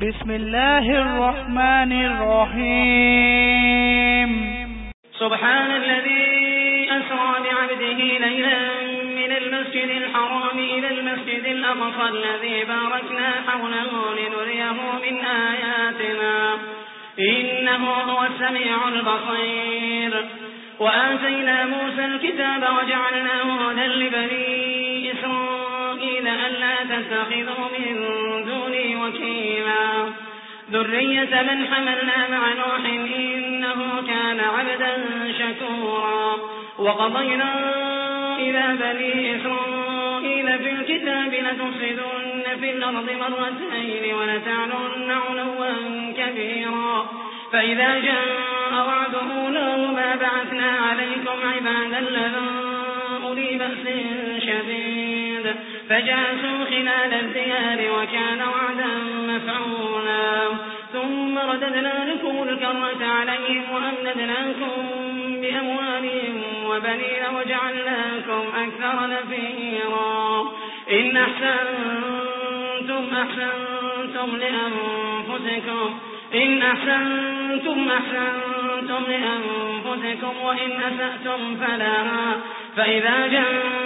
بسم الله الرحمن الرحيم سبحان الذي أسرى بعبده ليلا من المسجد الحرام إلى المسجد الأقصى الذي باركنا حوله لنريه من آياتنا إنه هو السميع البصير وآتينا موسى الكتاب وجعلناه هدى لبني إسرائيل ألا تتخذوا من دوني وكيلا. ذرية من حملنا مع نوح إنه كان عبدا شكورا. وقضينا إلى بني إسرائيل في الكتاب لتفسدن في الأرض مرتين ولتعلن علوا كبيرا. فإذا جاء وعد أولاهما بعثنا عليكم عبادا لنا أولي بأس شديد. فجاسوا خلال الديار وكان وعدا مفعولا. ثم رددنا لكم الكرة عليهم وأمددناكم بأموالهم وبنين وجعلناكم أكثر نفيرا. إن أحسنتم أحسنتم لأنفسكم. إن أحسنتم أحسنتم لأنفسكم وإن أسأتم فلها فإذا جاء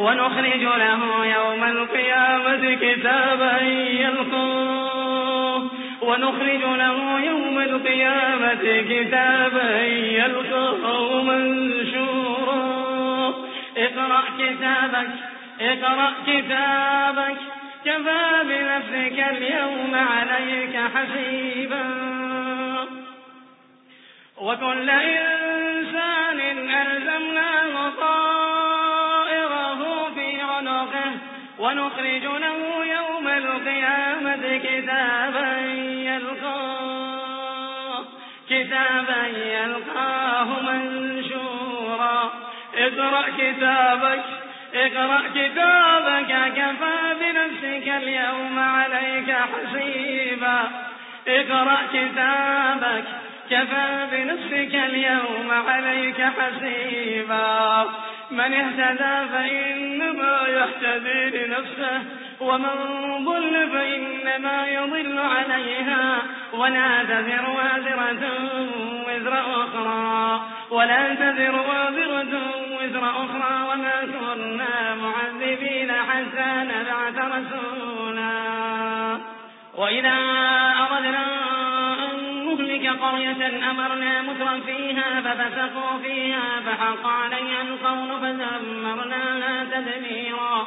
ونخرج له يوم القيامة كتابا يلقاه ونخرج له يوم القيامة كتابا يلقاه منشورا. اقرأ كتابك اقرأ كتابك. كفى بنفسك اليوم عليك حسيبا. وكل إنسان اقرأ كتابك اقرأ كتابك كفى بنفسك اليوم عليك حسيبا. اقرأ كتابك كفى بنفسك اليوم عليك حسيبا. من اهتدى فإنما يهتدي لنفسه ومن ضل فإنما يضل عليها. ولا تذر وازرة وزر أخرى. ولا تذر وازرة وزر أخرى وما كنا معذبين حتى نبعث رسولا. وإذا أردنا أن نهلك قرية أمرنا مترا فيها ففسقوا فيها فحق عليها القول فدمرناها تدميرا.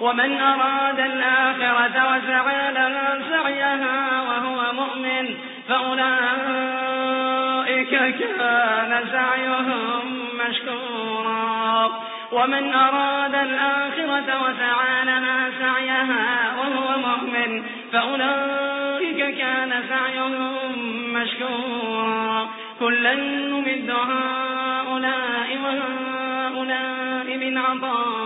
ومن أراد الآخرة وسعى لها سعيها وهو مؤمن فأولئك كان سعيهم مشكورا. ومن أراد الآخرة وسعى لها سعيها وهو مؤمن فأولئك كان سعيهم مشكورا. كلا نمد هؤلاء وهؤلاء من عطاء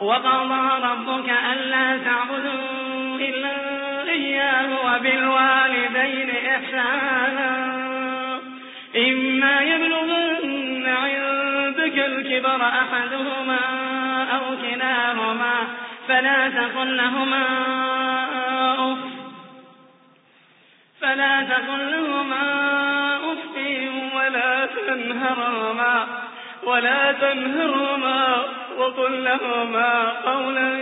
وقضى ربك ألا تعبدوا إلا إياه وبالوالدين إحسانا. إما يبلغن عندك الكبر أحدهما أو كلاهما فلا تقل لهما أف فلا تقل لهما ولا تنهرهما ولا تنهرهما وقل لهما قولا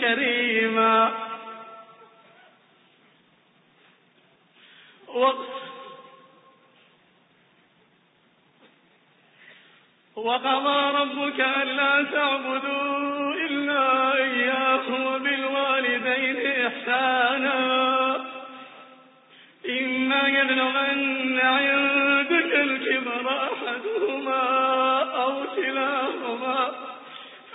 كريما. وقضى ربك ألا تعبدوا إلا إياه وبالوالدين إحسانا. إما يبلغن عندك الكبر أحدهما أو كلاهما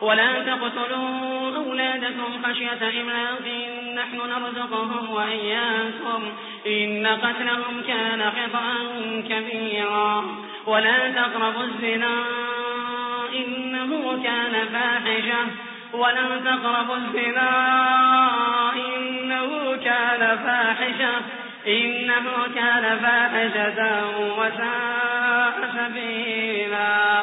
ولا تقتلوا أولادكم خشية إملاق. نحن نرزقهم وإياكم. إن قتلهم كان خطأ كبيرا. ولا تقربوا الزنا. إنه كان فاحشة. ولا تقربوا الزنا. إنه كان فاحشة. إنه كان فاحشة وساء سبيلا.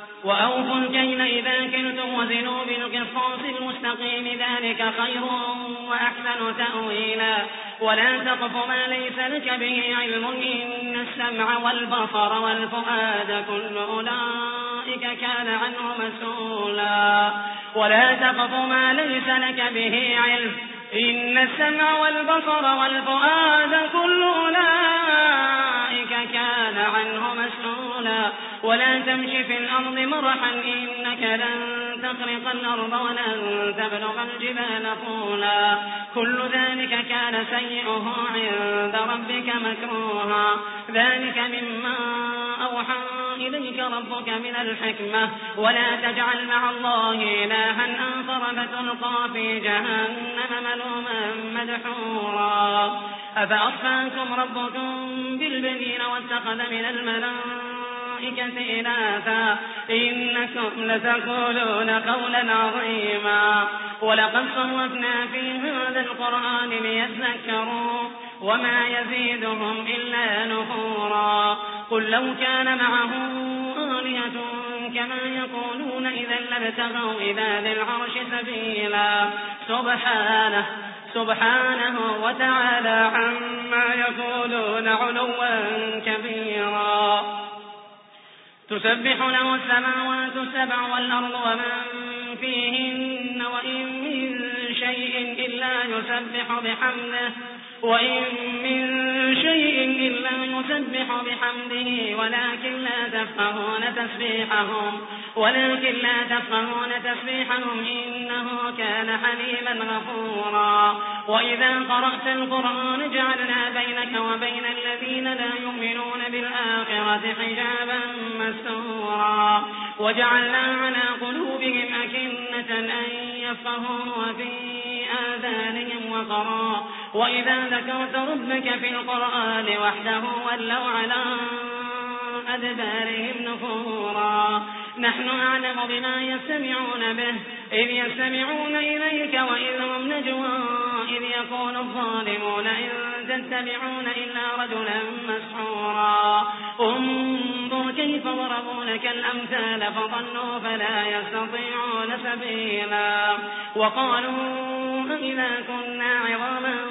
وأوفوا الكيل إذا كلتم وزنوا بالقصاص المستقيم ذلك خير وأحسن تأويلا. ولا تقف ما ليس لك به علم إن السمع والبصر والفؤاد كل أولئك كان عنه مسؤولا. ولا تقف ما ليس لك به علم إن السمع والبصر والفؤاد كل أولئك كان عنه مسؤولا. ولا تمش في الأرض مرحا إنك لن تخرق الأرض ولن تبلغ الجبال طولا. كل ذلك كان سيئه عند ربك مكروها. ذلك مما أوحى إليك ربك من الحكمة. ولا تجعل مع الله إلها آخر فتلقى في جهنم ملوما مدحورا. أفأصفاكم ربكم بالبنين واتخذ من الملائكة إناثا إنكم لتقولون قولا عظيما ولقد صرفنا في هذا القرآن ليذكروا وما يزيدهم إلا نفورا قل لو كان معه آلهة كما يقولون إذا لابتغوا إلى ذي العرش سبيلا سبحانه سبحانه وتعالى عما يقولون علوا كبيرا تسبح له السماوات السبع والأرض ومن فيهن وإن من شيء إلا يسبح بحمده. وإن من شيء إلا يسبح بحمده ولكن لا تفقهون تسبيحهم ولكن لا تفقهون تسبيحهم إنه كان حليما غفورا. وإذا قرأت القرآن جعلنا بينك وبين الذين لا يؤمنون بالآخرة حجابا مستورا. وجعلنا على قلوبهم أكنة أن يفقهوا وفي آذانهم وقرا. وإذا ذكرت ربك في القرآن وحده ولوا على أدبارهم نفورا نحن أعلم بما يستمعون به إذ يستمعون إليك وإذ هم نجوى إذ يقول الظالمون إن تتبعون إلا رجلا مسحورا انظر كيف ضربوا لك الأمثال فضلوا فلا يستطيعون سبيلا وقالوا إذا كنا عظاما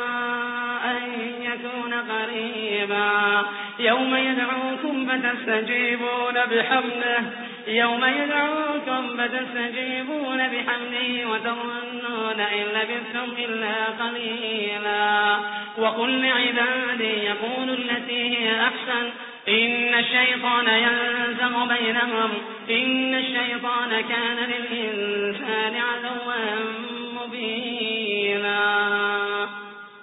أن يكون قريبا. يوم يدعوكم فتستجيبون بحمده. يوم يدعوكم فتستجيبون بحمده وتظنون إن لبثتم إلا قليلا. وقل لعبادي يقول التي هي أحسن. إن الشيطان ينزغ بينهم. إن الشيطان كان للإنسان عدوا مبينا.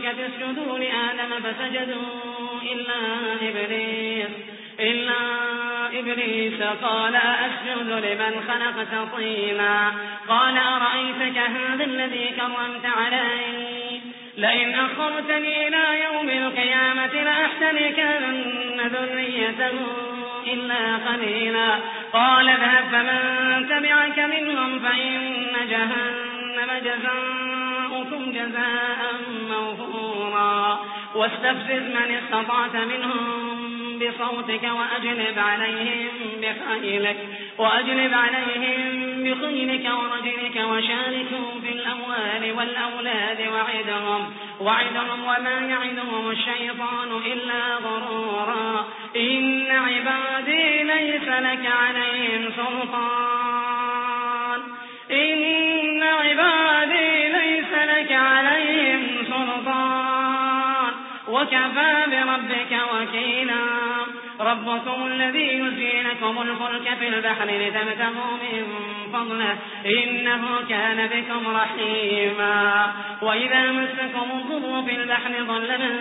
اسجدوا لآدم فسجدوا إلا إبليس إلا إبليس. قال أسجد لمن خلقت طينا قال أرأيتك هذا الذي كرمت علي؟ لئن أخرتني إلى يوم القيامة لأحتركن ذريته إلا قليلا. قال ذهب فمن تبعك منهم فإن جهنم جزاؤكم جزاء موفورا. واستفزز من استطعت منهم بصوتك وأجلب عليهم بخيلك وأجلب عليهم بخيلك ورجلك وشاركهم في الأموال والأولاد وعدهم وعدهم وما يعدهم الشيطان إلا غرورا. إن عبادي ليس لك عليهم سلطان. وكفى بربك وكيلا. ربكم الذي يزي لكم الفلك في البحر لتبتغوا من فضله. إنه كان بكم رحيما. وإذا مسكم الضر في البحر ضل من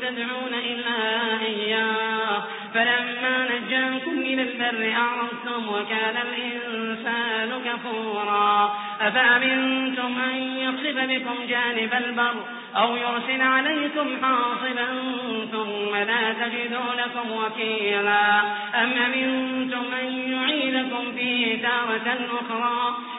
تدعون إلا إياه. فلما نجاكم إلى البر أعرضتم وكان الإنسان كفورا. أفأمنتم أن يخسف بكم جانب البر أو يرسل عليكم حاصبا ثم لا تجدوا لكم وكيلا؟ أم أمنتم أن يعيدكم فيه تارة أخرى؟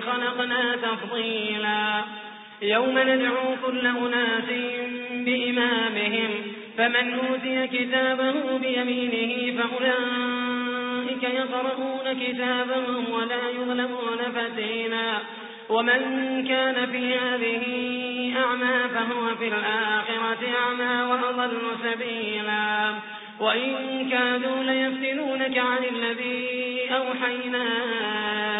خلقنا تفضيلا. يوم ندعو كل أناس بإمامهم فمن أوتي كتابه بيمينه فأولئك يقرؤون كتابهم ولا يظلمون فتينا ومن كان في هذه أعمى فهو في الآخرة أعمى وأضل سبيلا. وإن كادوا ليفتنونك عن الذي أوحينا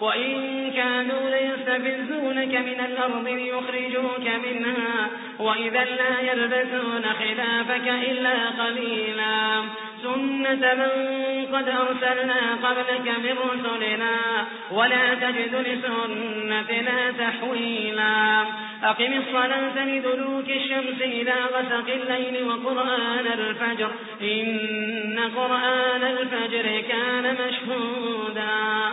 وإن كانوا ليستفزونك من الأرض ليخرجوك منها وإذا لا يلبسون خلافك إلا قليلا. سنة من قد أرسلنا قبلك من رسلنا ولا تجد لسنتنا تحويلا. أقم الصلاة لدلوك الشمس إلى غسق الليل وقرآن الفجر إن قرآن الفجر كان مشهودا.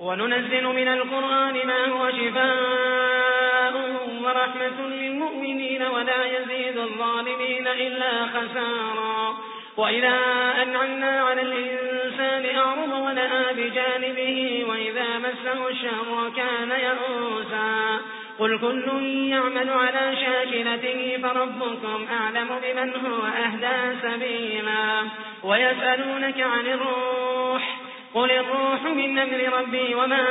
وننزل من القرآن ما هو شفاء ورحمة للمؤمنين ولا يزيد الظالمين إلا خسارا. وإذا أنعمنا على الإنسان أعرض ونأى بجانبه وإذا مسه الشر كان يئوسا. قل كل يعمل على شاكلته فربكم أعلم بمن هو أهدى سبيلا. ويسألونك عن الروح قل الروح من أمر ربي وما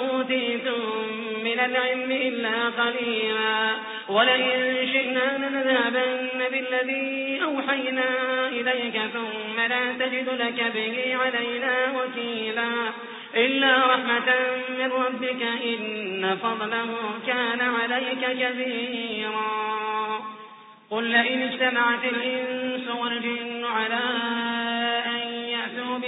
أوتيتم من العلم إلا قليلا ولئن شئنا لنذهبن بالذي أوحينا إليك ثم لا تجد لك به علينا وكيلا إلا رحمة من ربك إن فضله كان عليك كبيرا قل لئن اجتمعت الإنس والجن على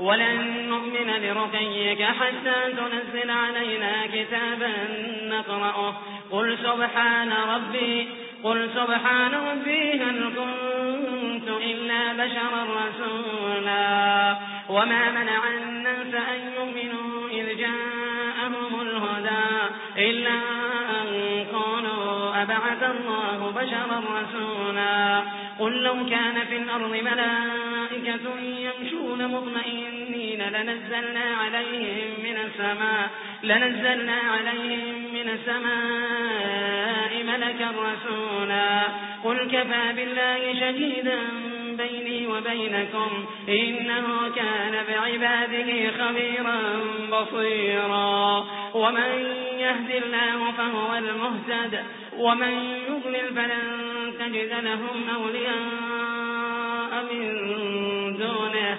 ولن نؤمن لرقيك حتى تنزل علينا كتابا نقرأه. قل سبحان ربي قل سبحان ربي هل كنت إلا بشرا رسولا؟ وما منع الناس أن يؤمنوا إذ جاءهم الهدى إلا أن قالوا أبعث الله بشرا رسولا. قل لو كان في الأرض ملائكة يمشون مطمئنين لنزلنا عليهم من السماء لنزلنا عليهم من السماء ملكا رسولا. قل كفى بالله شهيدا بيني وبينكم إنه كان بعباده خبيرا بصيرا. ومن يهد الله فهو المهتد ومن يضلل فلن تجد لهم أولياء من دونه.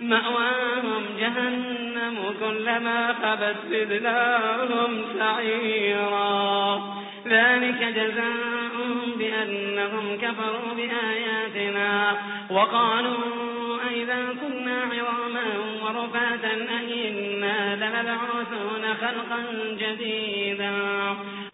مأواهم جهنم كلما خبت زدناهم سعيرا. ذلك جزاؤهم بأنهم كفروا بآياتنا وقالوا أئذا كنا عظاما ورفاتا أئنا لمبعوثون خلقا جديدا.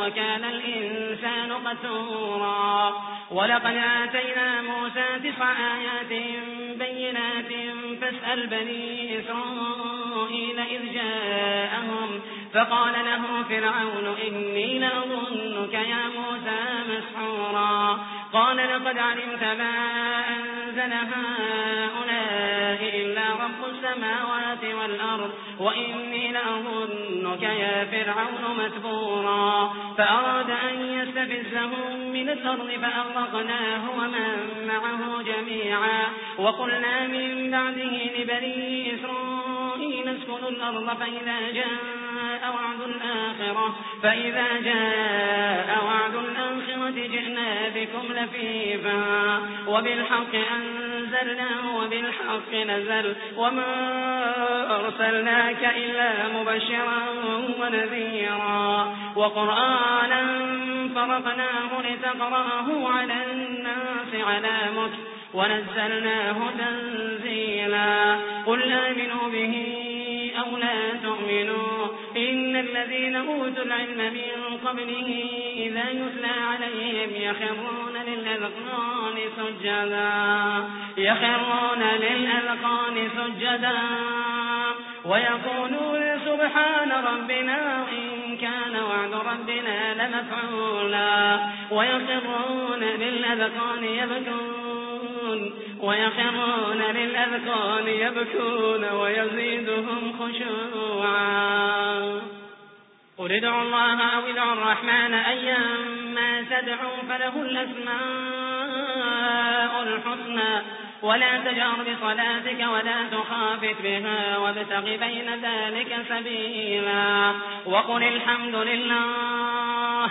وكان الإنسان قتورا. ولقد آتينا موسى تسع آيات بينات فاسأل بني إسرائيل إذ جاءهم فقال له فرعون إني لأظنك يا موسى مسحورا. قال لقد علمت ما أنزل هؤلاء إلا رب السماوات والأرض وإني لأظنك يا فرعون مثبورا فأراد أن يستفزهم من الأرض فأغرقناه ومن معه جميعا. وقلنا من بعده لبني إسرائيل اسكنوا الأرض فإذا وعد الآخرة. فإذا جاء وعد الآخرة جئنا بكم لفيفا. وبالحق أنزلناه وبالحق نزل. وما أرسلناك إلا مبشرا ونذيرا. وقرآنا فرقناه لتقرأه على الناس على مكر. ونزلناه تنزيلا قل آمنوا به أو لا تؤمنوا. إن الذين أوتوا العلم من قبله إذا يتلى عليهم يخرون للأذقان سجدا يخرون للأذقان سجدا ويقولون سبحان ربنا إن كان وعد ربنا لمفعولا ويخرون للأذقان يبكون ويخرون للأذقان يبكون ويزيدهم خشوعا. قل ادعوا الله أو ادعوا الرحمن أيما تدعوا فله الأسماء الحسنى. ولا تجهر بصلاتك ولا تخافت بها وابتغ بين ذلك سبيلا. وقل الحمد لله